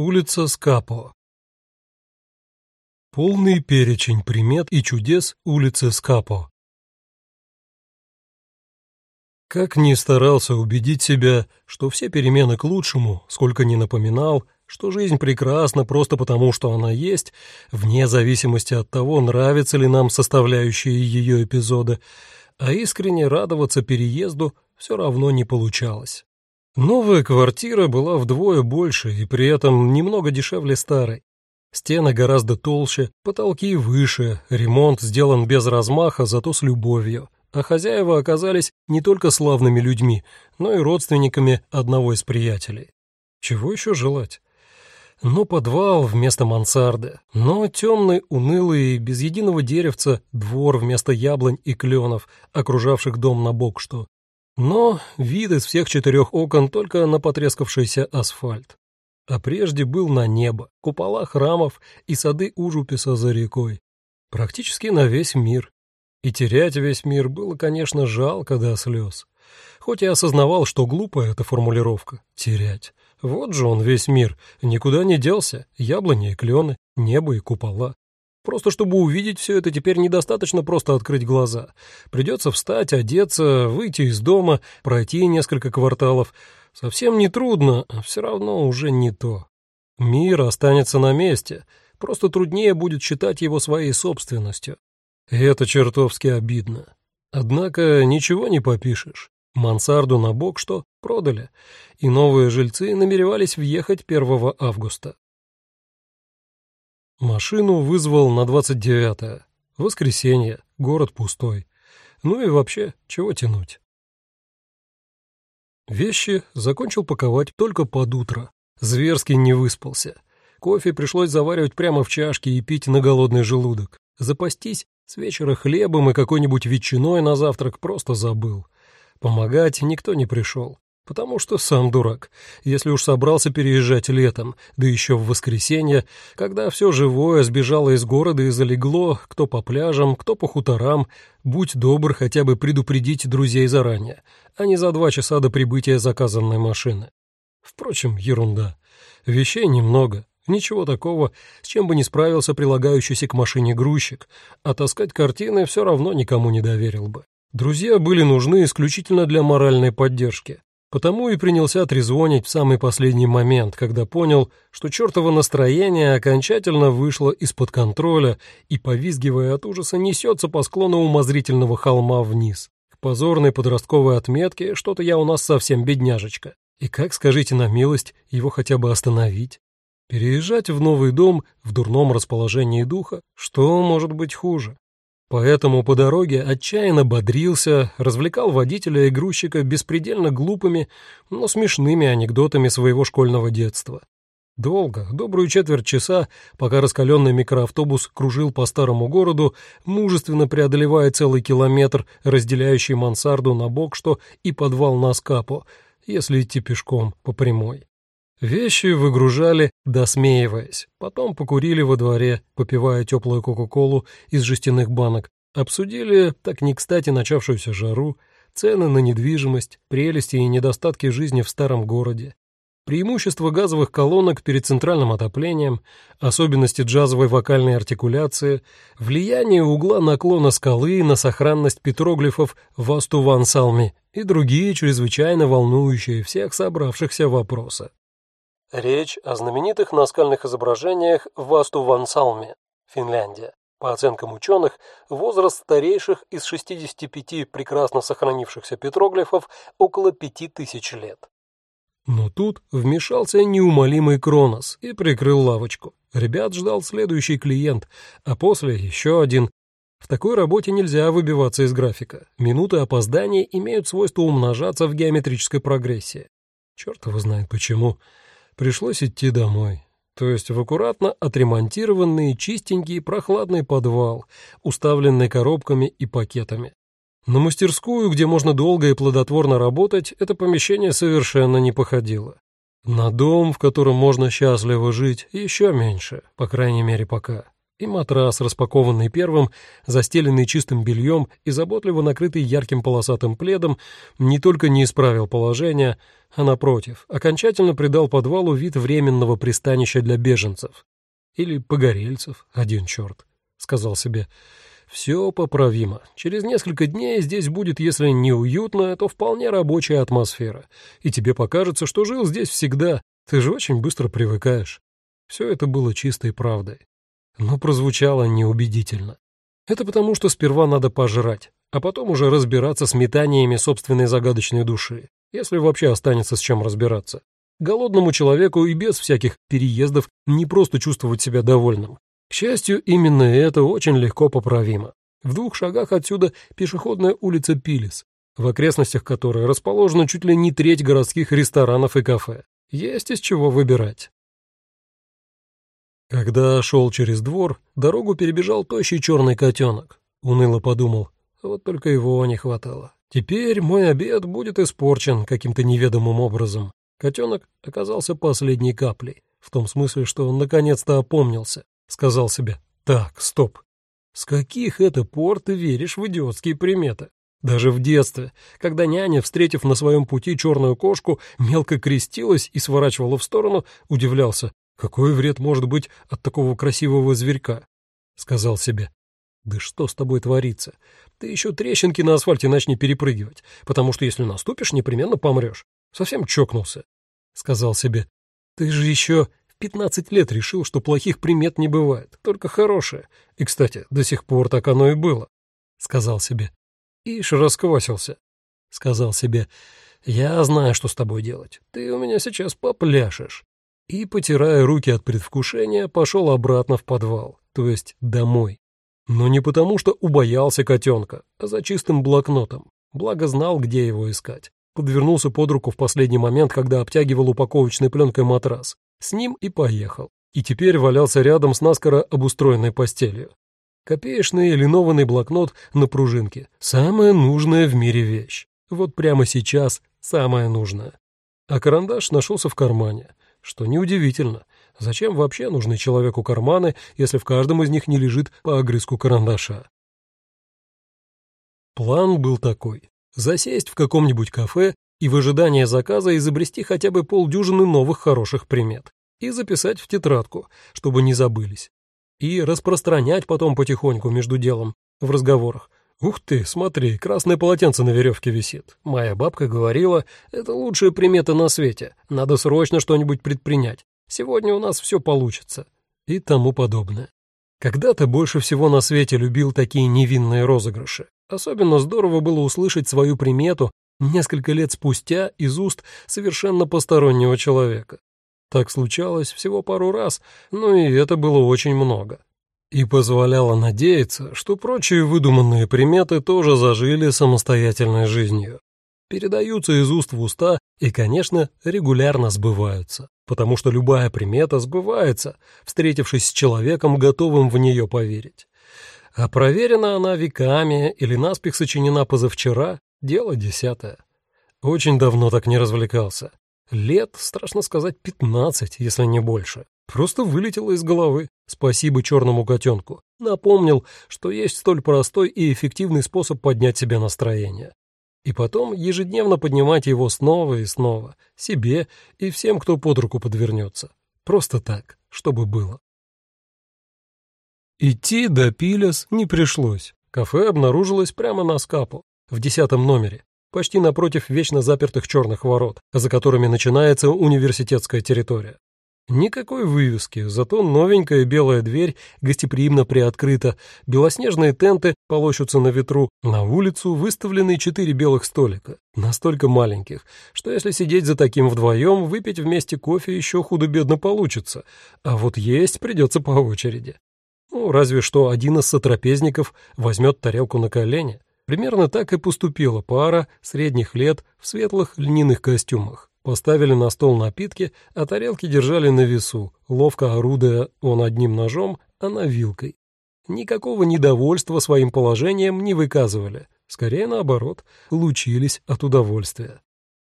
Улица Скапо. Полный перечень примет и чудес улицы Скапо. Как ни старался убедить себя, что все перемены к лучшему, сколько ни напоминал, что жизнь прекрасна просто потому, что она есть, вне зависимости от того, нравятся ли нам составляющие ее эпизоды, а искренне радоваться переезду все равно не получалось. Новая квартира была вдвое больше и при этом немного дешевле старой. Стены гораздо толще, потолки выше, ремонт сделан без размаха, зато с любовью. А хозяева оказались не только славными людьми, но и родственниками одного из приятелей. Чего еще желать? Но подвал вместо мансарды, но темный, унылый, без единого деревца двор вместо яблонь и кленов, окружавших дом на бок что. Но вид из всех четырех окон только на потрескавшийся асфальт. А прежде был на небо, купола храмов и сады Ужуписа за рекой. Практически на весь мир. И терять весь мир было, конечно, жалко до слез. Хоть я осознавал, что глупая эта формулировка — терять. Вот же он весь мир, никуда не делся, яблони и клены, небо и купола. Просто чтобы увидеть все это, теперь недостаточно просто открыть глаза. Придется встать, одеться, выйти из дома, пройти несколько кварталов. Совсем не трудно, а все равно уже не то. Мир останется на месте, просто труднее будет считать его своей собственностью. И это чертовски обидно. Однако ничего не попишешь. Мансарду на бок что продали, и новые жильцы намеревались въехать 1 августа. Машину вызвал на 29-е. Воскресенье, город пустой. Ну и вообще, чего тянуть? Вещи закончил паковать только под утро. Зверски не выспался. Кофе пришлось заваривать прямо в чашке и пить на голодный желудок. Запастись с вечера хлебом и какой-нибудь ветчиной на завтрак просто забыл. Помогать никто не пришел. Потому что сам дурак. Если уж собрался переезжать летом, да еще в воскресенье, когда все живое сбежало из города и залегло, кто по пляжам, кто по хуторам, будь добр хотя бы предупредить друзей заранее, а не за два часа до прибытия заказанной машины. Впрочем, ерунда. Вещей немного, ничего такого, с чем бы не справился прилагающийся к машине грузчик, а таскать картины все равно никому не доверил бы. Друзья были нужны исключительно для моральной поддержки. Потому и принялся трезвонить в самый последний момент, когда понял, что чертово настроение окончательно вышло из-под контроля и, повизгивая от ужаса, несется по склону умозрительного холма вниз. К позорной подростковой отметке что-то я у нас совсем бедняжечка. И как, скажите на милость, его хотя бы остановить? Переезжать в новый дом в дурном расположении духа, что может быть хуже? Поэтому по дороге отчаянно бодрился, развлекал водителя и грузчика беспредельно глупыми, но смешными анекдотами своего школьного детства. Долго, добрую четверть часа, пока раскаленный микроавтобус кружил по старому городу, мужественно преодолевая целый километр, разделяющий мансарду на бок что и подвал на скапо, если идти пешком по прямой. Вещи выгружали, досмеиваясь. Потом покурили во дворе, попивая теплую кока-колу из жестяных банок. Обсудили, так не кстати, начавшуюся жару, цены на недвижимость, прелести и недостатки жизни в старом городе. Преимущества газовых колонок перед центральным отоплением, особенности джазовой вокальной артикуляции, влияние угла наклона скалы на сохранность петроглифов Васту Ван Салми и другие чрезвычайно волнующие всех собравшихся вопросы. Речь о знаменитых наскальных изображениях в Васту Вансалме, Финляндия. По оценкам ученых, возраст старейших из 65 прекрасно сохранившихся петроглифов около 5000 лет. Но тут вмешался неумолимый Кронос и прикрыл лавочку. Ребят ждал следующий клиент, а после еще один. В такой работе нельзя выбиваться из графика. Минуты опоздания имеют свойство умножаться в геометрической прогрессии. Черт его знает почему. Пришлось идти домой. То есть в аккуратно отремонтированный, чистенький, прохладный подвал, уставленный коробками и пакетами. На мастерскую, где можно долго и плодотворно работать, это помещение совершенно не походило. На дом, в котором можно счастливо жить, еще меньше, по крайней мере пока. И матрас, распакованный первым, застеленный чистым бельем и заботливо накрытый ярким полосатым пледом, не только не исправил положение, а, напротив, окончательно придал подвалу вид временного пристанища для беженцев. Или погорельцев, один черт, — сказал себе. Все поправимо. Через несколько дней здесь будет, если не уютно, то вполне рабочая атмосфера. И тебе покажется, что жил здесь всегда. Ты же очень быстро привыкаешь. Все это было чистой правдой. Но прозвучало неубедительно. Это потому, что сперва надо пожрать, а потом уже разбираться с метаниями собственной загадочной души, если вообще останется с чем разбираться. Голодному человеку и без всяких переездов не просто чувствовать себя довольным. К счастью, именно это очень легко поправимо. В двух шагах отсюда пешеходная улица Пилис, в окрестностях которой расположена чуть ли не треть городских ресторанов и кафе. Есть из чего выбирать. Когда шел через двор, дорогу перебежал тощий черный котенок. Уныло подумал, вот только его не хватало. Теперь мой обед будет испорчен каким-то неведомым образом. Котенок оказался последней каплей, в том смысле, что он наконец-то опомнился. Сказал себе, так, стоп. С каких это пор ты веришь в идиотские приметы? Даже в детстве, когда няня, встретив на своем пути черную кошку, мелко крестилась и сворачивала в сторону, удивлялся, какой вред может быть от такого красивого зверька? Сказал себе, да что с тобой творится? Ты еще трещинки на асфальте начни перепрыгивать, потому что если наступишь, непременно помрешь. Совсем чокнулся. Сказал себе, ты же еще пятнадцать лет решил, что плохих примет не бывает, только хорошие. И, кстати, до сих пор так оно и было. Сказал себе. Ишь, расквасился. Сказал себе. Я знаю, что с тобой делать. Ты у меня сейчас попляшешь. И, потирая руки от предвкушения, пошел обратно в подвал, то есть домой. Но не потому, что убоялся котенка, а за чистым блокнотом. Благо знал, где его искать. Подвернулся под руку в последний момент, когда обтягивал упаковочной пленкой матрас. С ним и поехал. И теперь валялся рядом с наскоро обустроенной постелью. Копеечный линованный блокнот на пружинке. Самая нужная в мире вещь. Вот прямо сейчас самая нужная. А карандаш нашелся в кармане. Что неудивительно. Зачем вообще нужны человеку карманы, если в каждом из них не лежит по огрызку карандаша? План был такой. Засесть в каком-нибудь кафе и в ожидании заказа изобрести хотя бы полдюжины новых хороших примет и записать в тетрадку, чтобы не забылись. И распространять потом потихоньку между делом в разговорах. «Ух ты, смотри, красное полотенце на веревке висит. Моя бабка говорила, это лучшая примета на свете. Надо срочно что-нибудь предпринять. Сегодня у нас все получится». И тому подобное. Когда-то больше всего на свете любил такие невинные розыгрыши. Особенно здорово было услышать свою примету несколько лет спустя из уст совершенно постороннего человека. Так случалось всего пару раз, но и это было очень много. И позволяло надеяться, что прочие выдуманные приметы тоже зажили самостоятельной жизнью. Передаются из уст в уста и, конечно, регулярно сбываются, потому что любая примета сбывается, встретившись с человеком, готовым в нее поверить. А проверена она веками или наспех сочинена позавчера, Дело десятое. Очень давно так не развлекался. Лет, страшно сказать, пятнадцать, если не больше. Просто вылетело из головы. Спасибо черному котенку. Напомнил, что есть столь простой и эффективный способ поднять себе настроение. И потом ежедневно поднимать его снова и снова. Себе и всем, кто под руку подвернется. Просто так, чтобы было. Идти до Пилес не пришлось. Кафе обнаружилось прямо на скапу в десятом номере, почти напротив вечно запертых черных ворот, за которыми начинается университетская территория. Никакой вывески, зато новенькая белая дверь гостеприимно приоткрыта, белоснежные тенты полощутся на ветру, на улицу выставлены четыре белых столика, настолько маленьких, что если сидеть за таким вдвоем, выпить вместе кофе еще худо-бедно получится, а вот есть придется по очереди. Ну, разве что один из сотрапезников возьмет тарелку на колени, Примерно так и поступила пара средних лет в светлых льняных костюмах. Поставили на стол напитки, а тарелки держали на весу, ловко орудуя он одним ножом, она вилкой. Никакого недовольства своим положением не выказывали, скорее наоборот, лучились от удовольствия.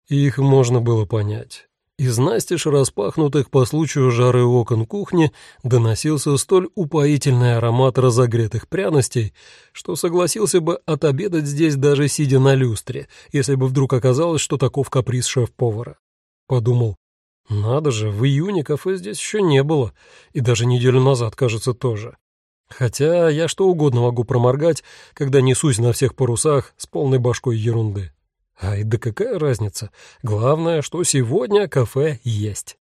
Их можно было понять. Из настежь распахнутых по случаю жары окон кухни доносился столь упоительный аромат разогретых пряностей, что согласился бы отобедать здесь даже сидя на люстре, если бы вдруг оказалось, что таков каприз шеф-повара. Подумал, надо же, в июне кафе здесь еще не было, и даже неделю назад, кажется, тоже. Хотя я что угодно могу проморгать, когда несусь на всех парусах с полной башкой ерунды. Ай, да какая разница? Главное, что сегодня кафе есть.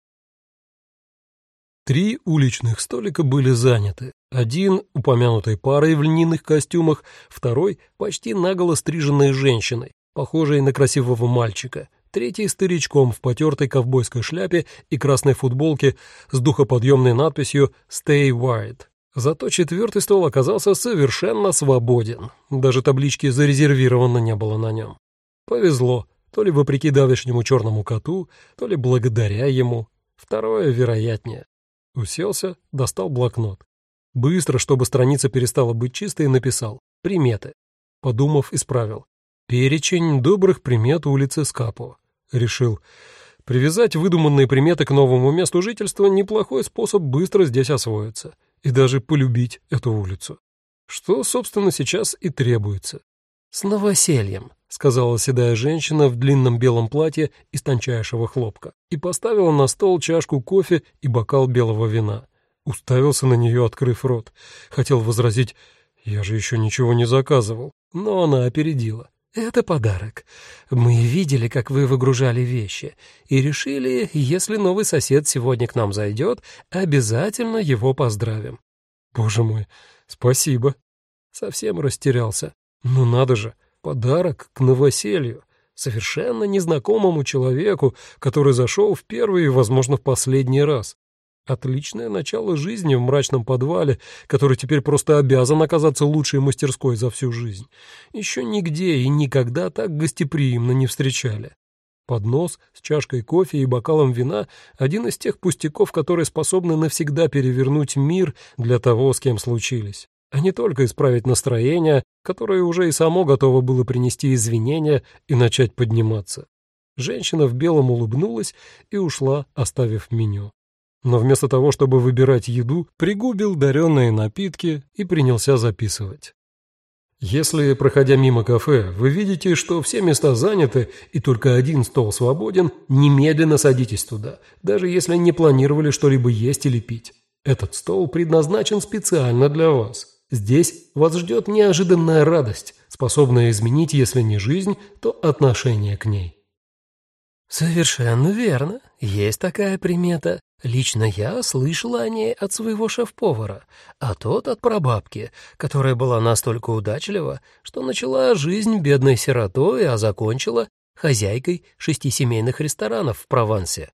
Три уличных столика были заняты. Один — упомянутой парой в льняных костюмах, второй — почти наголо стриженной женщиной, похожей на красивого мальчика, третий — старичком в потертой ковбойской шляпе и красной футболке с духоподъемной надписью «Stay White». Зато четвертый стол оказался совершенно свободен. Даже таблички «Зарезервировано» не было на нем. Повезло, то ли вопреки давешнему черному коту, то ли благодаря ему. Второе вероятнее. Уселся, достал блокнот. Быстро, чтобы страница перестала быть чистой, написал «Приметы». Подумав, исправил. «Перечень добрых примет улицы Скапо». Решил. Привязать выдуманные приметы к новому месту жительства – неплохой способ быстро здесь освоиться и даже полюбить эту улицу. Что, собственно, сейчас и требуется. С новосельем. — сказала седая женщина в длинном белом платье из тончайшего хлопка, и поставила на стол чашку кофе и бокал белого вина. Уставился на нее, открыв рот. Хотел возразить «Я же еще ничего не заказывал», но она опередила. «Это подарок. Мы видели, как вы выгружали вещи, и решили, если новый сосед сегодня к нам зайдет, обязательно его поздравим». «Боже мой, спасибо». Совсем растерялся. «Ну надо же, Подарок к новоселью, совершенно незнакомому человеку, который зашел в первый и, возможно, в последний раз. Отличное начало жизни в мрачном подвале, который теперь просто обязан оказаться лучшей мастерской за всю жизнь. Еще нигде и никогда так гостеприимно не встречали. Поднос с чашкой кофе и бокалом вина — один из тех пустяков, которые способны навсегда перевернуть мир для того, с кем случились а не только исправить настроение, которое уже и само готово было принести извинения и начать подниматься. Женщина в белом улыбнулась и ушла, оставив меню. Но вместо того, чтобы выбирать еду, пригубил даренные напитки и принялся записывать. Если, проходя мимо кафе, вы видите, что все места заняты и только один стол свободен, немедленно садитесь туда, даже если не планировали что-либо есть или пить. Этот стол предназначен специально для вас. Здесь вас ждет неожиданная радость, способная изменить, если не жизнь, то отношение к ней. Совершенно верно. Есть такая примета. Лично я слышала о ней от своего шеф-повара, а тот от прабабки, которая была настолько удачлива, что начала жизнь бедной сиротой, а закончила хозяйкой шести семейных ресторанов в Провансе.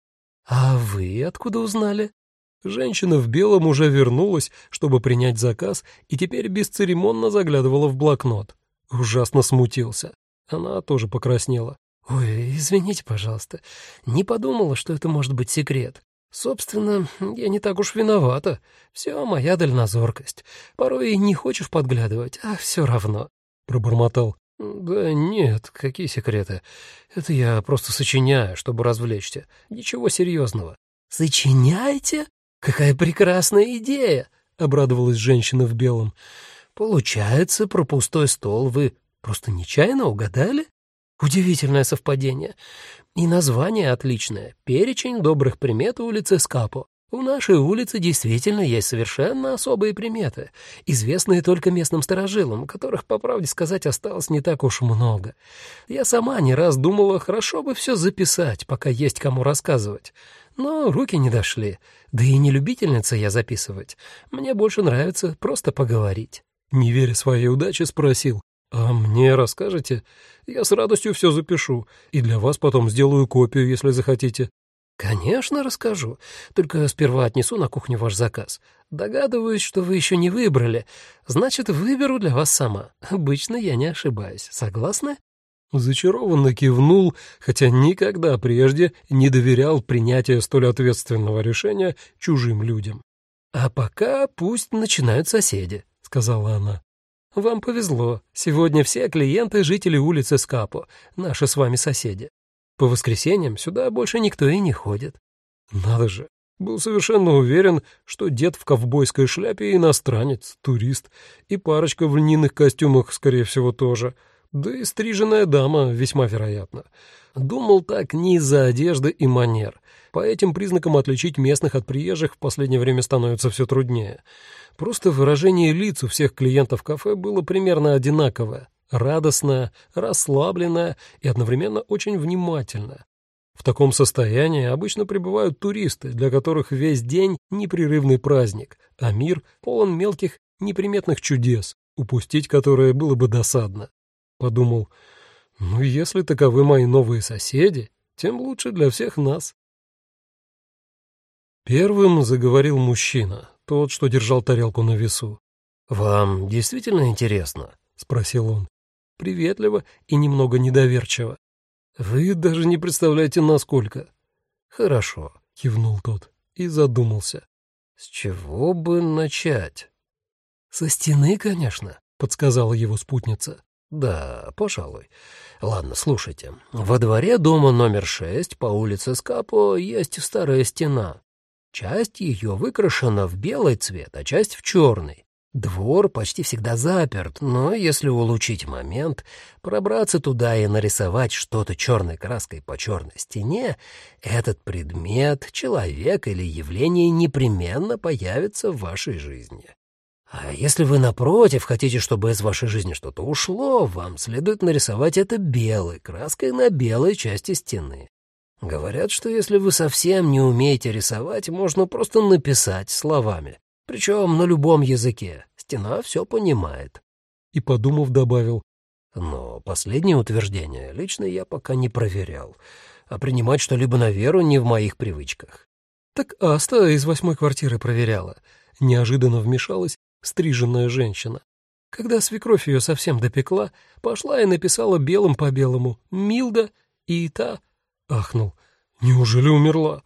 А вы откуда узнали? Женщина в белом уже вернулась, чтобы принять заказ, и теперь бесцеремонно заглядывала в блокнот. Ужасно смутился. Она тоже покраснела. «Ой, извините, пожалуйста. Не подумала, что это может быть секрет. Собственно, я не так уж виновата. Все моя дальнозоркость. Порой и не хочешь подглядывать, а все равно», — пробормотал. «Да нет, какие секреты. Это я просто сочиняю, чтобы развлечься. Ничего серьезного». «Сочиняете?» «Какая прекрасная идея!» — обрадовалась женщина в белом. «Получается, про пустой стол вы просто нечаянно угадали? Удивительное совпадение. И название отличное — «Перечень добрых примет улицы Скапо». У нашей улицы действительно есть совершенно особые приметы, известные только местным сторожилам, которых, по правде сказать, осталось не так уж много. Я сама не раз думала, хорошо бы все записать, пока есть кому рассказывать но руки не дошли. Да и не любительница я записывать. Мне больше нравится просто поговорить». Не веря своей удаче, спросил. «А мне расскажете? Я с радостью все запишу, и для вас потом сделаю копию, если захотите». «Конечно, расскажу. Только сперва отнесу на кухню ваш заказ. Догадываюсь, что вы еще не выбрали. Значит, выберу для вас сама. Обычно я не ошибаюсь. Согласны?» Зачарованно кивнул, хотя никогда прежде не доверял принятию столь ответственного решения чужим людям. «А пока пусть начинают соседи», — сказала она. «Вам повезло. Сегодня все клиенты — жители улицы Скапо, наши с вами соседи. По воскресеньям сюда больше никто и не ходит. Надо же, был совершенно уверен, что дед в ковбойской шляпе иностранец, турист, и парочка в льняных костюмах, скорее всего, тоже. Да и стриженная дама, весьма вероятно. Думал так не из-за одежды и манер. По этим признакам отличить местных от приезжих в последнее время становится все труднее. Просто выражение лиц у всех клиентов кафе было примерно одинаковое. Радостное, расслабленное и одновременно очень внимательное. В таком состоянии обычно пребывают туристы, для которых весь день непрерывный праздник, а мир полон мелких неприметных чудес, упустить которые было бы досадно. Подумал, ну если таковы мои новые соседи, тем лучше для всех нас. Первым заговорил мужчина, тот, что держал тарелку на весу. «Вам действительно интересно?» — спросил он. Приветливо и немного недоверчиво. Вы даже не представляете, насколько. Хорошо, кивнул тот и задумался. С чего бы начать? Со стены, конечно, подсказала его спутница. Да, пожалуй. Ладно, слушайте. Во дворе дома номер шесть по улице Скапо есть старая стена. Часть ее выкрашена в белый цвет, а часть в черный. Двор почти всегда заперт, но если улучшить момент, пробраться туда и нарисовать что-то черной краской по черной стене, этот предмет, человек или явление непременно появится в вашей жизни. А если вы, напротив, хотите, чтобы из вашей жизни что-то ушло, вам следует нарисовать это белой краской на белой части стены. Говорят, что если вы совсем не умеете рисовать, можно просто написать словами причем на любом языке. Стена все понимает. И, подумав, добавил, но последнее утверждение лично я пока не проверял, а принимать что-либо на веру не в моих привычках. Так Аста из восьмой квартиры проверяла. Неожиданно вмешалась стриженная женщина. Когда свекровь ее совсем допекла, пошла и написала белым по белому «Милда» и та ахнул. «Неужели умерла?»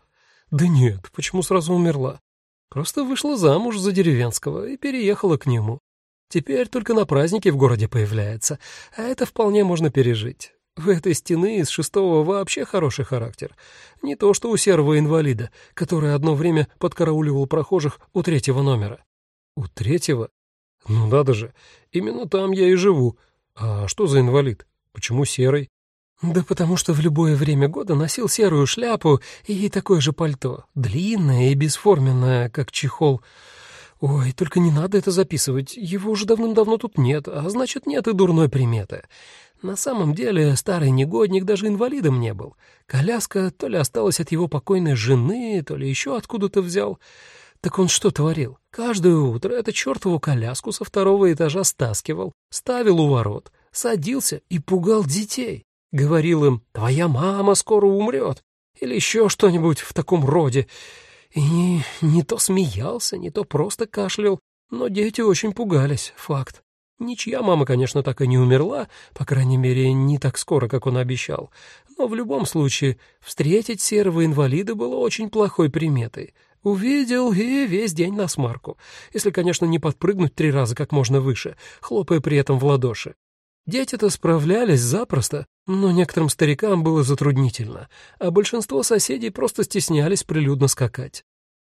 «Да нет, почему сразу умерла? Просто вышла замуж за деревенского и переехала к нему. Теперь только на праздники в городе появляется, а это вполне можно пережить. У этой стены из шестого вообще хороший характер. Не то что у серого инвалида, который одно время подкарауливал прохожих у третьего номера. У третьего? Ну надо же, именно там я и живу. А что за инвалид? Почему серый? Да потому что в любое время года носил серую шляпу и такое же пальто, длинное и бесформенное, как чехол. Ой, только не надо это записывать, его уже давным-давно тут нет, а значит, нет и дурной приметы. На самом деле старый негодник даже инвалидом не был. Коляска то ли осталась от его покойной жены, то ли еще откуда-то взял. Так он что творил? Каждое утро эту чертову коляску со второго этажа стаскивал, ставил у ворот, садился и пугал детей. Говорил им, твоя мама скоро умрет, или еще что-нибудь в таком роде. И не, не то смеялся, не то просто кашлял, но дети очень пугались, факт. Ничья мама, конечно, так и не умерла, по крайней мере, не так скоро, как он обещал. Но в любом случае, встретить серого инвалида было очень плохой приметой. Увидел и весь день на смарку, если, конечно, не подпрыгнуть три раза как можно выше, хлопая при этом в ладоши. Дети-то справлялись запросто, но некоторым старикам было затруднительно, а большинство соседей просто стеснялись прилюдно скакать.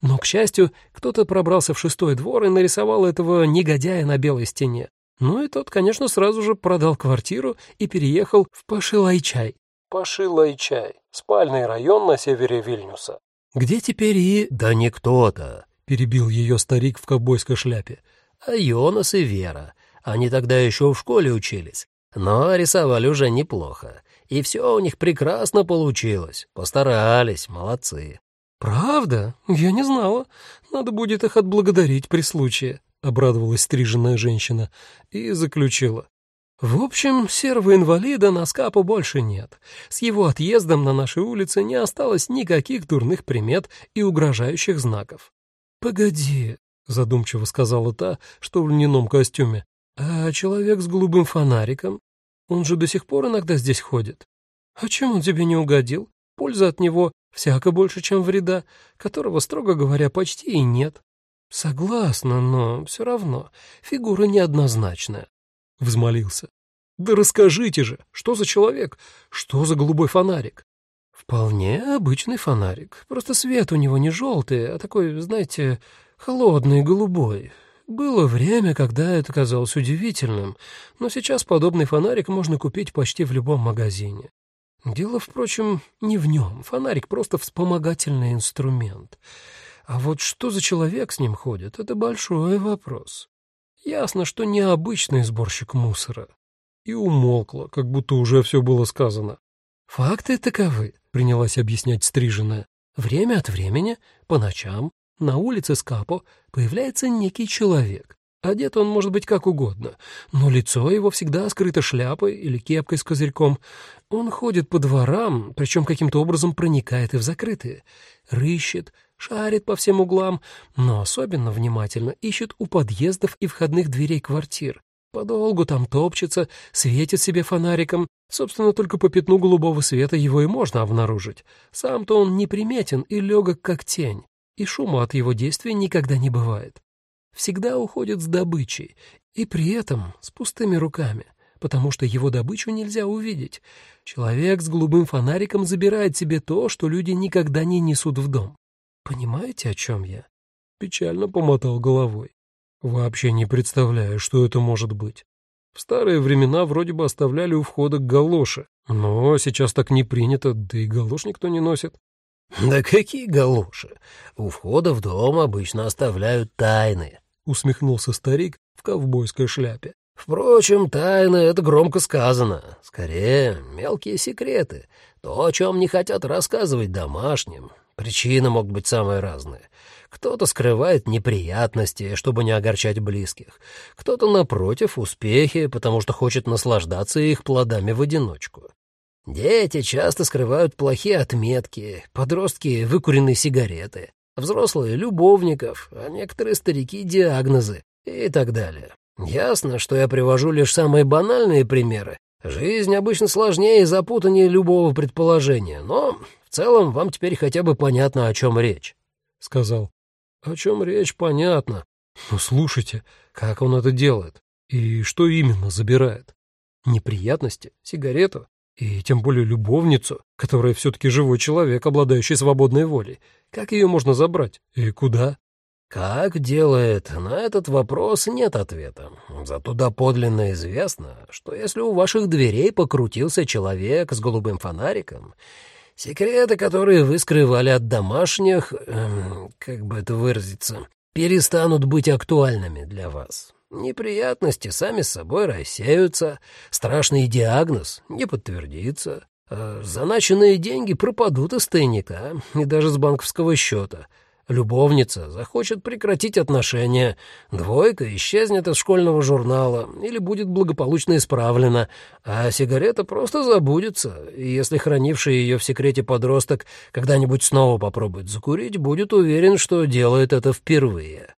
Но, к счастью, кто-то пробрался в шестой двор и нарисовал этого негодяя на белой стене. Ну и тот, конечно, сразу же продал квартиру и переехал в Пашилайчай. Пашилайчай — спальный район на севере Вильнюса. Где теперь и... Да не кто-то, — перебил ее старик в ковбойской шляпе, — а Йонас и Вера — они тогда еще в школе учились, но рисовали уже неплохо. И все у них прекрасно получилось. Постарались, молодцы. «Правда? Я не знала. Надо будет их отблагодарить при случае», — обрадовалась стриженная женщина и заключила. «В общем, серого инвалида на скапу больше нет. С его отъездом на нашей улице не осталось никаких дурных примет и угрожающих знаков». «Погоди», — задумчиво сказала та, что в льняном костюме. А человек с голубым фонариком? Он же до сих пор иногда здесь ходит. А чем он тебе не угодил? Польза от него всяко больше, чем вреда, которого, строго говоря, почти и нет. Согласна, но все равно фигура неоднозначная. Взмолился. Да расскажите же, что за человек? Что за голубой фонарик? «Вполне обычный фонарик. Просто свет у него не желтый, а такой, знаете, холодный, голубой. Было время, когда это казалось удивительным, но сейчас подобный фонарик можно купить почти в любом магазине. Дело, впрочем, не в нем. Фонарик — просто вспомогательный инструмент. А вот что за человек с ним ходит — это большой вопрос. Ясно, что необычный сборщик мусора. И умолкла, как будто уже все было сказано. «Факты таковы», — принялась объяснять стриженная. «Время от времени, по ночам, на улице Скапо появляется некий человек. Одет он может быть как угодно, но лицо его всегда скрыто шляпой или кепкой с козырьком. Он ходит по дворам, причем каким-то образом проникает и в закрытые. Рыщет, шарит по всем углам, но особенно внимательно ищет у подъездов и входных дверей квартир. Подолгу там топчется, светит себе фонариком. Собственно, только по пятну голубого света его и можно обнаружить. Сам-то он неприметен и легок, как тень, и шума от его действий никогда не бывает. Всегда уходит с добычей, и при этом с пустыми руками, потому что его добычу нельзя увидеть. Человек с голубым фонариком забирает себе то, что люди никогда не несут в дом. Понимаете, о чем я? Печально помотал головой. Вообще не представляю, что это может быть. В старые времена вроде бы оставляли у входа галоши, но сейчас так не принято, да и галош никто не носит. «Да какие галоши? У входа в дом обычно оставляют тайны», — усмехнулся старик в ковбойской шляпе. «Впрочем, тайны — это громко сказано. Скорее, мелкие секреты, то, о чем не хотят рассказывать домашним. Причины могут быть самые разные. Кто-то скрывает неприятности, чтобы не огорчать близких. Кто-то, напротив, успехи, потому что хочет наслаждаться их плодами в одиночку. Дети часто скрывают плохие отметки, подростки — выкуренные сигареты, взрослые — любовников, а некоторые старики — диагнозы и так далее. Ясно, что я привожу лишь самые банальные примеры. Жизнь обычно сложнее и запутаннее любого предположения, но в целом вам теперь хотя бы понятно, о чем речь», — сказал. О чем речь, понятно. Но слушайте, как он это делает? И что именно забирает? Неприятности? Сигарету? И тем более любовницу, которая все-таки живой человек, обладающий свободной волей. Как ее можно забрать? И куда? Как делает, на этот вопрос нет ответа. Зато доподлинно известно, что если у ваших дверей покрутился человек с голубым фонариком, Секреты, которые вы скрывали от домашних, эм, как бы это выразиться, перестанут быть актуальными для вас. Неприятности сами с собой рассеются, страшный диагноз не подтвердится, а заначенные деньги пропадут из тайника и даже с банковского счета — Любовница захочет прекратить отношения, двойка исчезнет из школьного журнала или будет благополучно исправлена, а сигарета просто забудется, и если хранивший ее в секрете подросток когда-нибудь снова попробует закурить, будет уверен, что делает это впервые.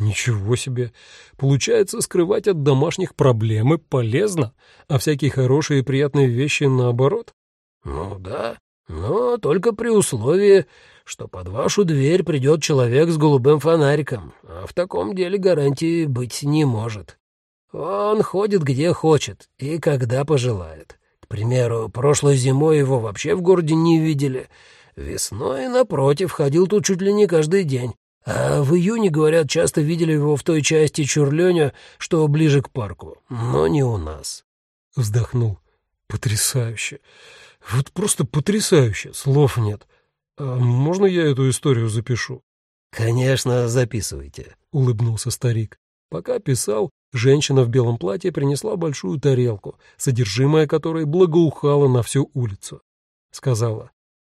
Ничего себе! Получается, скрывать от домашних проблемы полезно, а всякие хорошие и приятные вещи наоборот? Ну да, но только при условии, что под вашу дверь придет человек с голубым фонариком, а в таком деле гарантии быть не может. Он ходит где хочет и когда пожелает. К примеру, прошлой зимой его вообще в городе не видели. Весной, напротив, ходил тут чуть ли не каждый день. А в июне, говорят, часто видели его в той части Чурлёня, что ближе к парку, но не у нас. Вздохнул. Потрясающе. Вот просто потрясающе, слов нет. «А можно я эту историю запишу?» «Конечно, записывайте», — улыбнулся старик. Пока писал, женщина в белом платье принесла большую тарелку, содержимое которой благоухало на всю улицу. Сказала,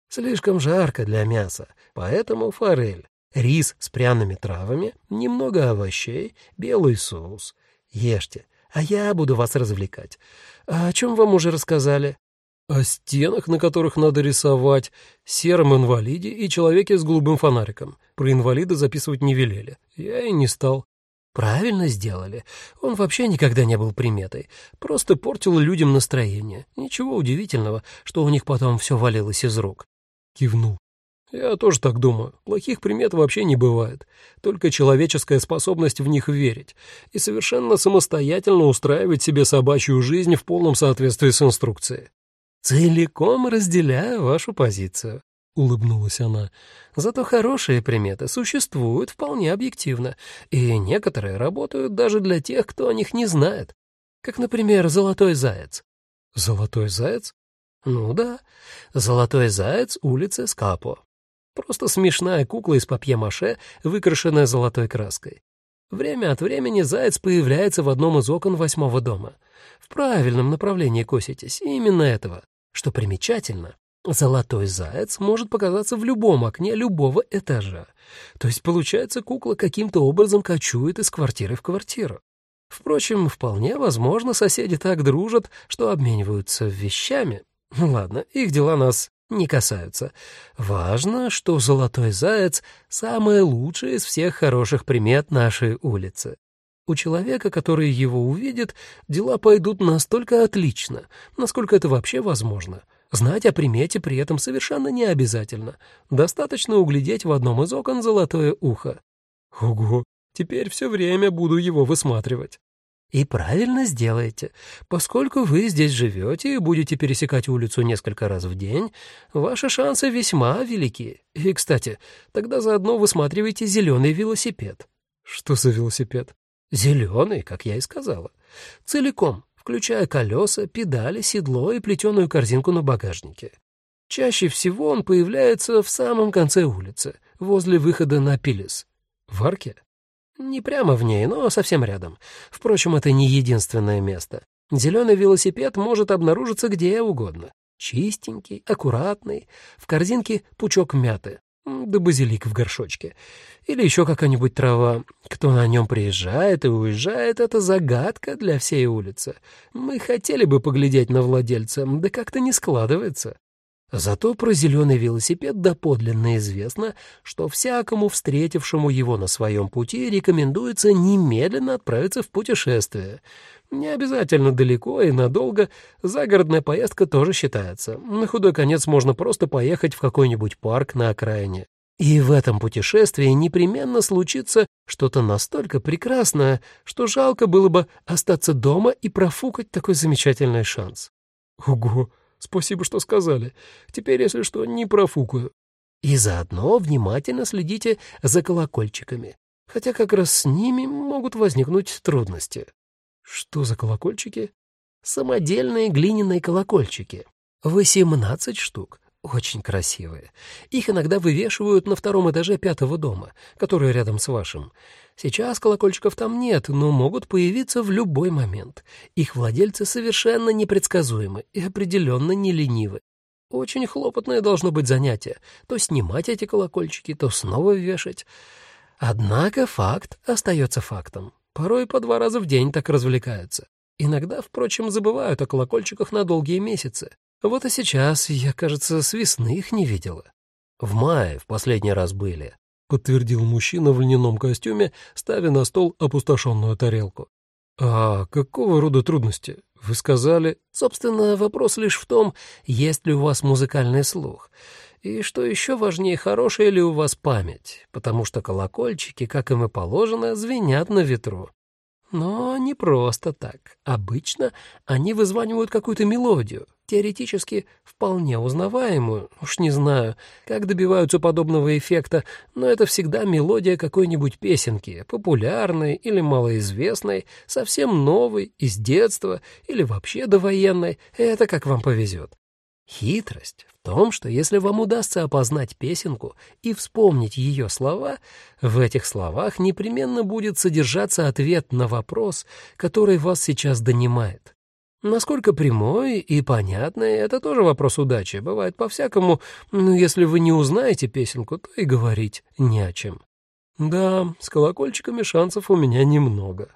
«Слишком жарко для мяса, поэтому форель, рис с пряными травами, немного овощей, белый соус. Ешьте, а я буду вас развлекать. А о чем вам уже рассказали?» о стенах, на которых надо рисовать, сером инвалиде и человеке с голубым фонариком. Про инвалида записывать не велели. Я и не стал. Правильно сделали. Он вообще никогда не был приметой. Просто портил людям настроение. Ничего удивительного, что у них потом все валилось из рук. Кивнул. Я тоже так думаю. Плохих примет вообще не бывает. Только человеческая способность в них верить и совершенно самостоятельно устраивать себе собачью жизнь в полном соответствии с инструкцией. «Целиком разделяю вашу позицию», — улыбнулась она. «Зато хорошие приметы существуют вполне объективно, и некоторые работают даже для тех, кто о них не знает. Как, например, золотой заяц». «Золотой заяц?» «Ну да, золотой заяц улицы Скапо. Просто смешная кукла из папье-маше, выкрашенная золотой краской. Время от времени заяц появляется в одном из окон восьмого дома. В правильном направлении коситесь, именно этого. Что примечательно, золотой заяц может показаться в любом окне любого этажа. То есть, получается, кукла каким-то образом кочует из квартиры в квартиру. Впрочем, вполне возможно, соседи так дружат, что обмениваются вещами. Ну ладно, их дела нас не касаются. Важно, что золотой заяц — самое лучшее из всех хороших примет нашей улицы. У человека, который его увидит, дела пойдут настолько отлично, насколько это вообще возможно. Знать о примете при этом совершенно не обязательно. Достаточно углядеть в одном из окон золотое ухо. Ого, теперь все время буду его высматривать. И правильно сделаете. Поскольку вы здесь живете и будете пересекать улицу несколько раз в день, ваши шансы весьма велики. И, кстати, тогда заодно высматривайте зеленый велосипед. Что за велосипед? Зеленый, как я и сказала. Целиком, включая колеса, педали, седло и плетеную корзинку на багажнике. Чаще всего он появляется в самом конце улицы, возле выхода на Пилис. В арке? Не прямо в ней, но совсем рядом. Впрочем, это не единственное место. Зеленый велосипед может обнаружиться где угодно. Чистенький, аккуратный, в корзинке пучок мяты, да базилик в горшочке. Или еще какая-нибудь трава. Кто на нем приезжает и уезжает, это загадка для всей улицы. Мы хотели бы поглядеть на владельца, да как-то не складывается. Зато про зеленый велосипед доподлинно известно, что всякому встретившему его на своем пути рекомендуется немедленно отправиться в путешествие. Не обязательно далеко и надолго, загородная поездка тоже считается. На худой конец можно просто поехать в какой-нибудь парк на окраине. И в этом путешествии непременно случится что-то настолько прекрасное, что жалко было бы остаться дома и профукать такой замечательный шанс. Ого! Спасибо, что сказали. Теперь, если что, не профукаю. И заодно внимательно следите за колокольчиками, хотя как раз с ними могут возникнуть трудности. Что за колокольчики? Самодельные глиняные колокольчики. Восемнадцать штук. Очень красивые. Их иногда вывешивают на втором этаже пятого дома, который рядом с вашим. Сейчас колокольчиков там нет, но могут появиться в любой момент. Их владельцы совершенно непредсказуемы и определенно не ленивы. Очень хлопотное должно быть занятие. То снимать эти колокольчики, то снова вешать. Однако факт остается фактом. Порой по два раза в день так развлекаются. Иногда, впрочем, забывают о колокольчиках на долгие месяцы. Вот и сейчас я, кажется, с весны их не видела. В мае в последний раз были. — подтвердил мужчина в льняном костюме, ставя на стол опустошенную тарелку. «А какого рода трудности? Вы сказали...» «Собственно, вопрос лишь в том, есть ли у вас музыкальный слух. И, что еще важнее, хорошая ли у вас память, потому что колокольчики, как им и положено, звенят на ветру. Но не просто так. Обычно они вызванивают какую-то мелодию, теоретически вполне узнаваемую. Уж не знаю, как добиваются подобного эффекта, но это всегда мелодия какой-нибудь песенки, популярной или малоизвестной, совсем новой, из детства или вообще довоенной. Это как вам повезет. Хитрость в том, что если вам удастся опознать песенку и вспомнить ее слова, в этих словах непременно будет содержаться ответ на вопрос, который вас сейчас донимает. Насколько прямой и понятный — это тоже вопрос удачи. Бывает по-всякому, но если вы не узнаете песенку, то и говорить не о чем. Да, с колокольчиками шансов у меня немного.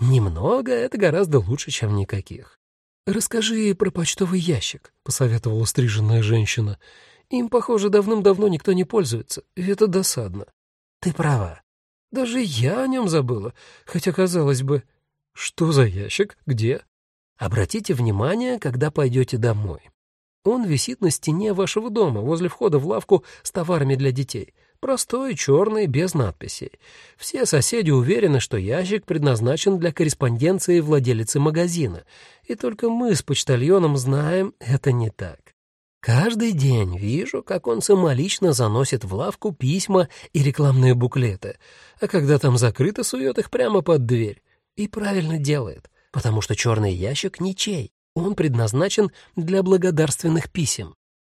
Немного — это гораздо лучше, чем никаких. «Расскажи про почтовый ящик», — посоветовала стриженная женщина. «Им, похоже, давным-давно никто не пользуется, и это досадно». «Ты права. Даже я о нем забыла, хотя, казалось бы...» «Что за ящик? Где?» «Обратите внимание, когда пойдете домой. Он висит на стене вашего дома, возле входа в лавку с товарами для детей. Простой, черный, без надписей. Все соседи уверены, что ящик предназначен для корреспонденции владелицы магазина, и только мы с почтальоном знаем, это не так. Каждый день вижу, как он самолично заносит в лавку письма и рекламные буклеты, а когда там закрыто, сует их прямо под дверь. И правильно делает, потому что черный ящик ничей. Он предназначен для благодарственных писем.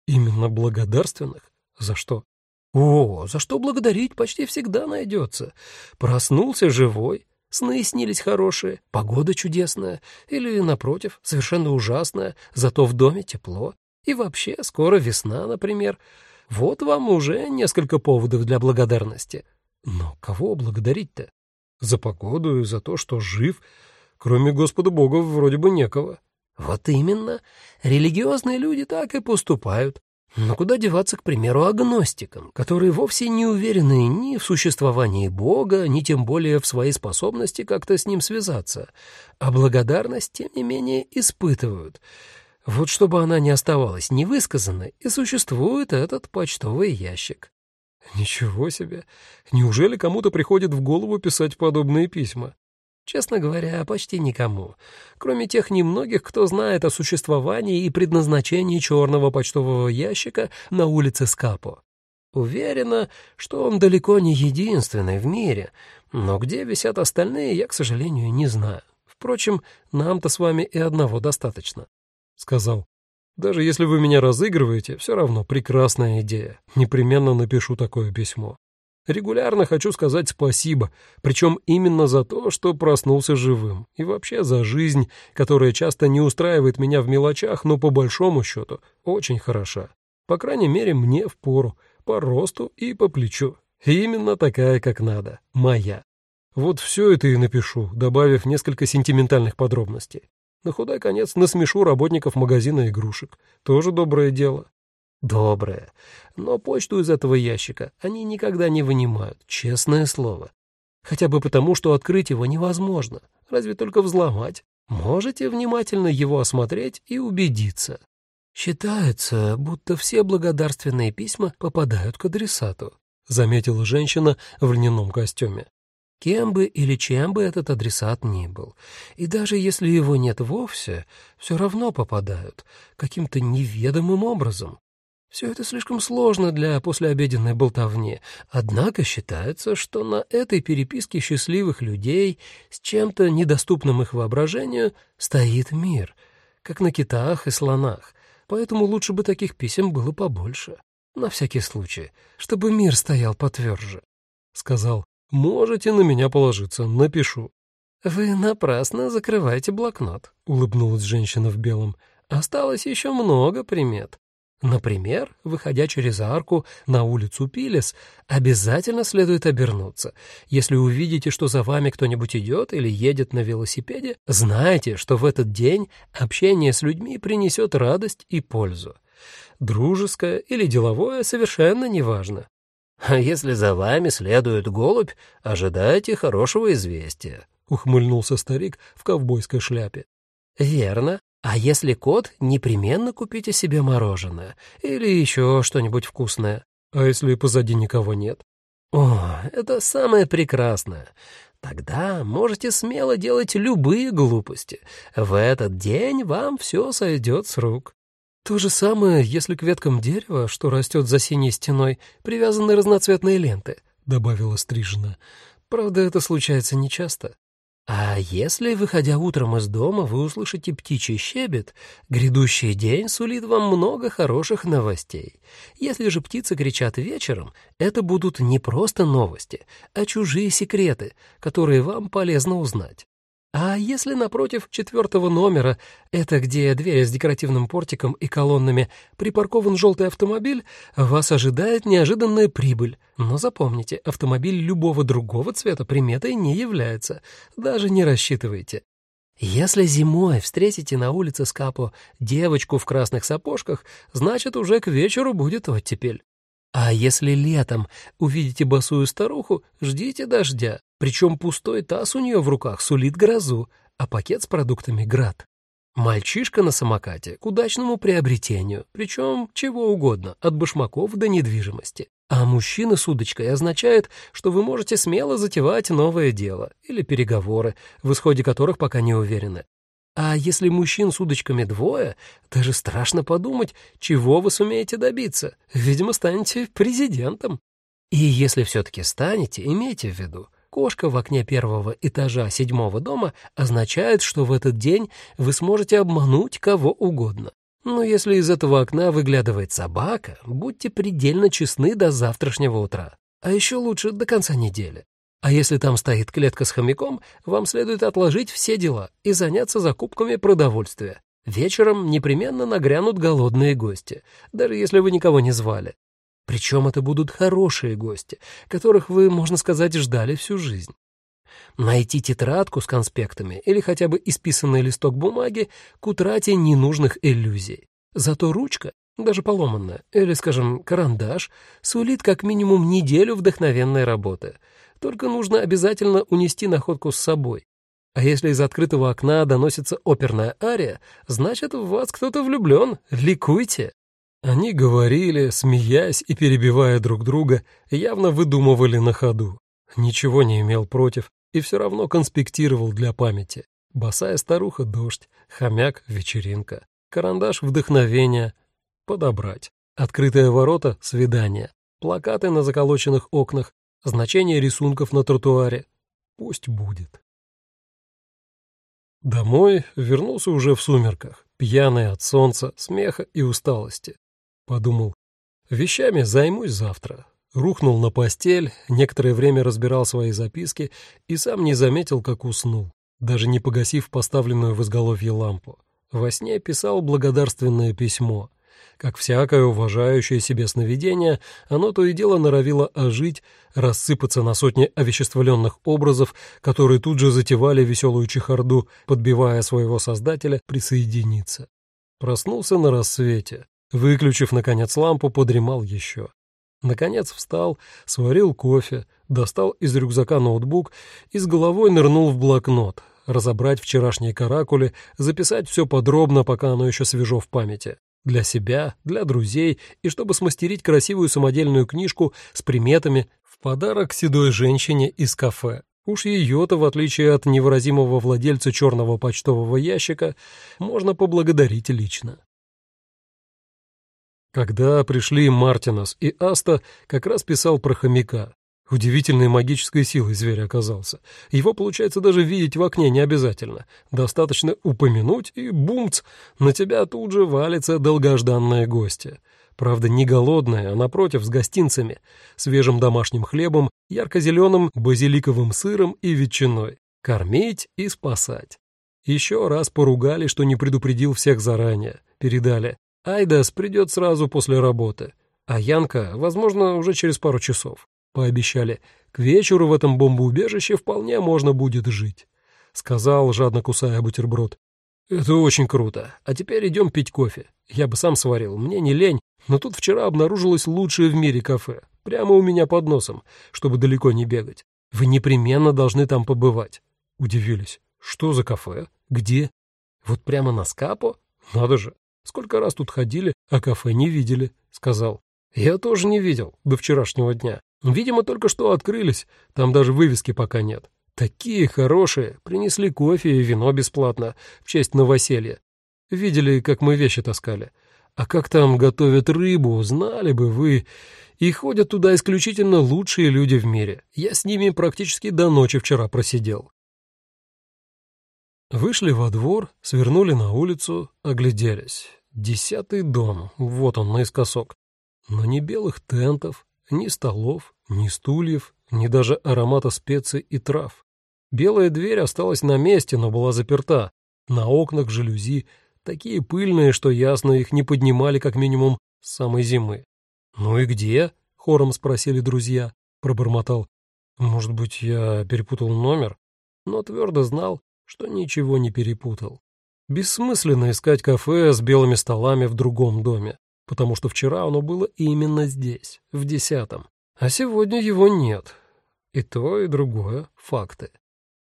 Именно благодарственных? За что? О, за что благодарить почти всегда найдется. Проснулся живой, сны снились хорошие, погода чудесная, или, напротив, совершенно ужасная, зато в доме тепло. И вообще, скоро весна, например. Вот вам уже несколько поводов для благодарности. Но кого благодарить-то? За погоду и за то, что жив. Кроме Господа Бога вроде бы некого. Вот именно. Религиозные люди так и поступают. Но куда деваться, к примеру, агностикам, которые вовсе не уверены ни в существовании Бога, ни тем более в своей способности как-то с ним связаться, а благодарность, тем не менее, испытывают. Вот чтобы она не оставалась невысказанной, и существует этот почтовый ящик. Ничего себе! Неужели кому-то приходит в голову писать подобные письма? Честно говоря, почти никому, кроме тех немногих, кто знает о существовании и предназначении черного почтового ящика на улице Скапо. Уверена, что он далеко не единственный в мире, но где висят остальные, я, к сожалению, не знаю. Впрочем, нам-то с вами и одного достаточно, — сказал. Даже если вы меня разыгрываете, все равно прекрасная идея. Непременно напишу такое письмо. Регулярно хочу сказать спасибо, причем именно за то, что проснулся живым, и вообще за жизнь, которая часто не устраивает меня в мелочах, но по большому счету очень хороша. По крайней мере, мне впору, по росту и по плечу. именно такая, как надо, моя. Вот все это и напишу, добавив несколько сентиментальных подробностей. На худой конец насмешу работников магазина игрушек. Тоже доброе дело. Доброе. Но почту из этого ящика они никогда не вынимают, честное слово. Хотя бы потому, что открыть его невозможно, разве только взломать. Можете внимательно его осмотреть и убедиться. Считается, будто все благодарственные письма попадают к адресату, заметила женщина в льняном костюме. Кем бы или чем бы этот адресат ни был, и даже если его нет вовсе, все равно попадают каким-то неведомым образом. Все это слишком сложно для послеобеденной болтовни, однако считается, что на этой переписке счастливых людей с чем-то недоступным их воображению стоит мир, как на китах и слонах, поэтому лучше бы таких писем было побольше, на всякий случай, чтобы мир стоял потверже. Сказал, можете на меня положиться, напишу. «Вы напрасно закрываете блокнот», — улыбнулась женщина в белом. «Осталось еще много примет. Например, выходя через арку на улицу Пилес, обязательно следует обернуться. Если увидите, что за вами кто-нибудь идет или едет на велосипеде, знайте, что в этот день общение с людьми принесет радость и пользу. Дружеское или деловое совершенно неважно. А если за вами следует голубь, ожидайте хорошего известия, — ухмыльнулся старик в ковбойской шляпе. Верно, а если кот, непременно купите себе мороженое или еще что-нибудь вкусное. А если позади никого нет? О, это самое прекрасное. Тогда можете смело делать любые глупости. В этот день вам все сойдет с рук. То же самое, если к веткам дерева, что растет за синей стеной, привязаны разноцветные ленты, — добавила Стрижина. Правда, это случается нечасто. А если, выходя утром из дома, вы услышите птичий щебет, грядущий день сулит вам много хороших новостей. Если же птицы кричат вечером, это будут не просто новости, а чужие секреты, которые вам полезно узнать. А если напротив четвертого номера, это где дверь с декоративным портиком и колоннами, припаркован желтый автомобиль, вас ожидает неожиданная прибыль. Но запомните, автомобиль любого другого цвета приметой не является. Даже не рассчитывайте. Если зимой встретите на улице Скапо девочку в красных сапожках, значит, уже к вечеру будет оттепель. А если летом увидите босую старуху, ждите дождя. Причем пустой таз у нее в руках сулит грозу, а пакет с продуктами — град. Мальчишка на самокате к удачному приобретению, причем чего угодно, от башмаков до недвижимости. А мужчина с удочкой означает, что вы можете смело затевать новое дело или переговоры, в исходе которых пока не уверены. А если мужчин с удочками двое, даже страшно подумать, чего вы сумеете добиться. Видимо, станете президентом. И если все-таки станете, имейте в виду, кошка в окне первого этажа седьмого дома означает, что в этот день вы сможете обмануть кого угодно. Но если из этого окна выглядывает собака, будьте предельно честны до завтрашнего утра. А еще лучше до конца недели. А если там стоит клетка с хомяком, вам следует отложить все дела и заняться закупками продовольствия. Вечером непременно нагрянут голодные гости, даже если вы никого не звали. Причем это будут хорошие гости, которых вы, можно сказать, ждали всю жизнь. Найти тетрадку с конспектами или хотя бы исписанный листок бумаги к утрате ненужных иллюзий. Зато ручка, даже поломанная, или, скажем, карандаш, сулит как минимум неделю вдохновенной работы. Только нужно обязательно унести находку с собой. А если из открытого окна доносится оперная ария, значит, в вас кто-то влюблен. Ликуйте. Они говорили, смеясь и перебивая друг друга, явно выдумывали на ходу. Ничего не имел против, и все равно конспектировал для памяти. Босая старуха — дождь, хомяк — вечеринка, карандаш — вдохновение, подобрать, открытые ворота — свидание, плакаты на заколоченных окнах, значение рисунков на тротуаре. Пусть будет. Домой вернулся уже в сумерках, пьяный от солнца, смеха и усталости. Подумал, вещами займусь завтра, Рухнул на постель, некоторое время разбирал свои записки и сам не заметил, как уснул, даже не погасив поставленную в изголовье лампу. Во сне писал благодарственное письмо. Как всякое уважающее себе сновидение, оно то и дело норовило ожить, рассыпаться на сотни овеществленных образов, которые тут же затевали веселую чехарду, подбивая своего создателя присоединиться. Проснулся на рассвете. Выключив, наконец, лампу, подремал еще. Наконец встал, сварил кофе, достал из рюкзака ноутбук и с головой нырнул в блокнот, разобрать вчерашние каракули, записать все подробно, пока оно еще свежо в памяти. Для себя, для друзей и чтобы смастерить красивую самодельную книжку с приметами в подарок седой женщине из кафе. Уж ее-то, в отличие от невыразимого владельца черного почтового ящика, можно поблагодарить лично. Когда пришли Мартинос и Аста, как раз писал про хомяка. Удивительной магической силой зверь оказался. Его, получается, даже видеть в окне не обязательно. Достаточно упомянуть, и бумц, на тебя тут же валится долгожданное гостье. Правда, не голодная, а напротив, с гостинцами, свежим домашним хлебом, ярко-зеленым базиликовым сыром и ветчиной. Кормить и спасать. Еще раз поругали, что не предупредил всех заранее. Передали. Айдас придет сразу после работы, а Янка, возможно, уже через пару часов. Пообещали, к вечеру в этом бомбоубежище вполне можно будет жить. Сказал, жадно кусая бутерброд. «Это очень круто. А теперь идем пить кофе. Я бы сам сварил, мне не лень, но тут вчера обнаружилось лучшее в мире кафе. Прямо у меня под носом, чтобы далеко не бегать. Вы непременно должны там побывать». Удивились. «Что за кафе? Где?» «Вот прямо на Скапо? Надо же. Сколько раз тут ходили, а кафе не видели», — сказал. «Я тоже не видел до вчерашнего дня. Видимо, только что открылись, там даже вывески пока нет. Такие хорошие, принесли кофе и вино бесплатно в честь новоселья. Видели, как мы вещи таскали. А как там готовят рыбу, знали бы вы. И ходят туда исключительно лучшие люди в мире. Я с ними практически до ночи вчера просидел. Вышли во двор, свернули на улицу, огляделись. Десятый дом, вот он наискосок. Но ни белых тентов, ни столов, ни стульев, ни даже аромата специй и трав. Белая дверь осталась на месте, но была заперта. На окнах жалюзи, такие пыльные, что ясно их не поднимали как минимум с самой зимы. «Ну и где?» — хором спросили друзья. Пробормотал. «Может быть, я перепутал номер?» Но твердо знал, что ничего не перепутал. Бессмысленно искать кафе с белыми столами в другом доме, потому что вчера оно было именно здесь, в десятом, а сегодня его нет. И то, и другое — факты.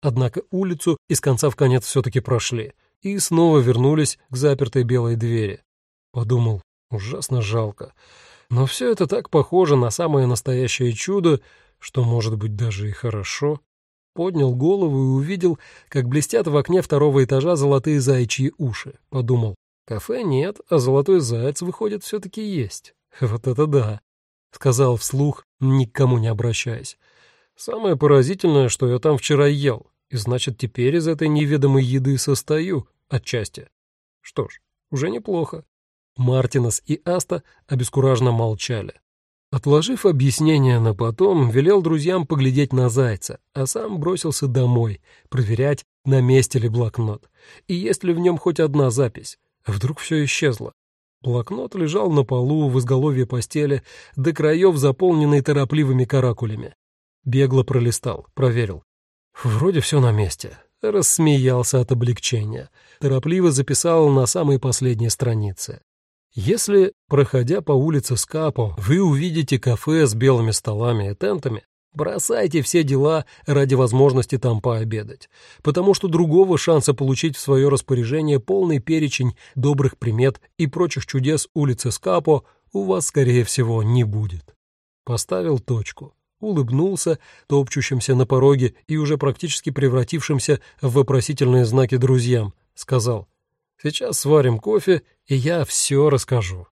Однако улицу из конца в конец все-таки прошли и снова вернулись к запертой белой двери. Подумал, ужасно жалко. Но все это так похоже на самое настоящее чудо, что, может быть, даже и хорошо. Поднял голову и увидел, как блестят в окне второго этажа золотые заячьи уши. Подумал, кафе нет, а золотой заяц, выходит, все-таки есть. Вот это да, сказал вслух, никому не обращаясь. Самое поразительное, что я там вчера ел, и значит, теперь из этой неведомой еды состою отчасти. Что ж, уже неплохо. Мартинес и Аста обескураженно молчали. Отложив объяснение на потом, велел друзьям поглядеть на зайца, а сам бросился домой, проверять, на месте ли блокнот, и есть ли в нем хоть одна запись. Вдруг все исчезло. Блокнот лежал на полу в изголовье постели, до краев заполненный торопливыми каракулями. Бегло пролистал, проверил. Вроде все на месте. Рассмеялся от облегчения. Торопливо записал на самой последней странице. Если, проходя по улице Скапо, вы увидите кафе с белыми столами и тентами, бросайте все дела ради возможности там пообедать, потому что другого шанса получить в свое распоряжение полный перечень добрых примет и прочих чудес улицы Скапо у вас, скорее всего, не будет. Поставил точку, улыбнулся топчущимся на пороге и уже практически превратившимся в вопросительные знаки друзьям, сказал — Сейчас сварим кофе, и я все расскажу.